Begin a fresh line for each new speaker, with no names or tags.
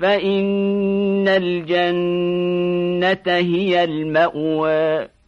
فإن الجنة هي المأوى.